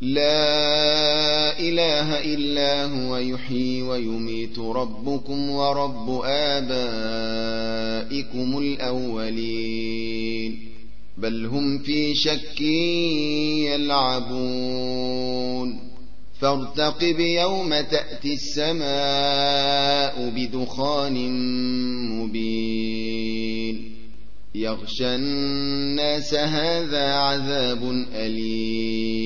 لا إله إلا هو يحيي ويميت ربكم ورب آبائكم الأولين. بل هم في شك يلعبون. فارتقب يوم تأتي السماء بدخان مبين. يغشى الناس هذا عذاب أليم.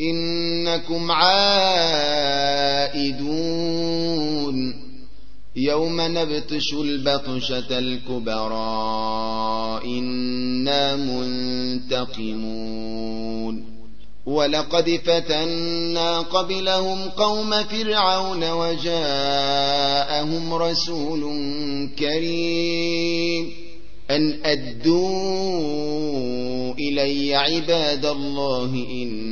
إنكم عائدون. يوم نبتش البطشة الكبرى إنا منتقمون. ولقد فتنا قبلهم قوم فرعون وجاءهم رسول كريم. أن أدوا إلي عباد الله إني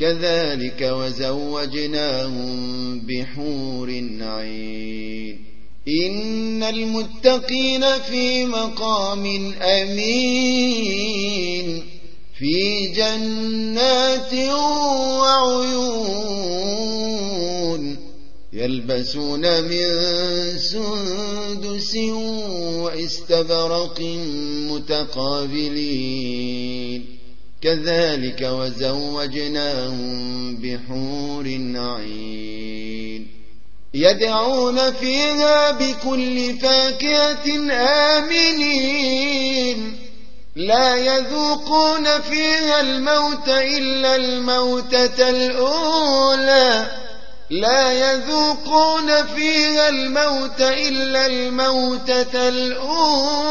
كذلك وزوجناهم بحور عين. إن المتقين في مقام أمين. في جنات وعيون. يلبسون من سندس واستبرق متقابلين. كذلك وزوجناهم بحور عين. يدعون فيها بكل فاكهة آمنين. لا يذوقون فيها الموت إلا الموتة الأولى. لا يذوقون فيها الموت إلا الموتة الأولى.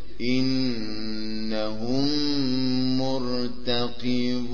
إنهم مرتقبون.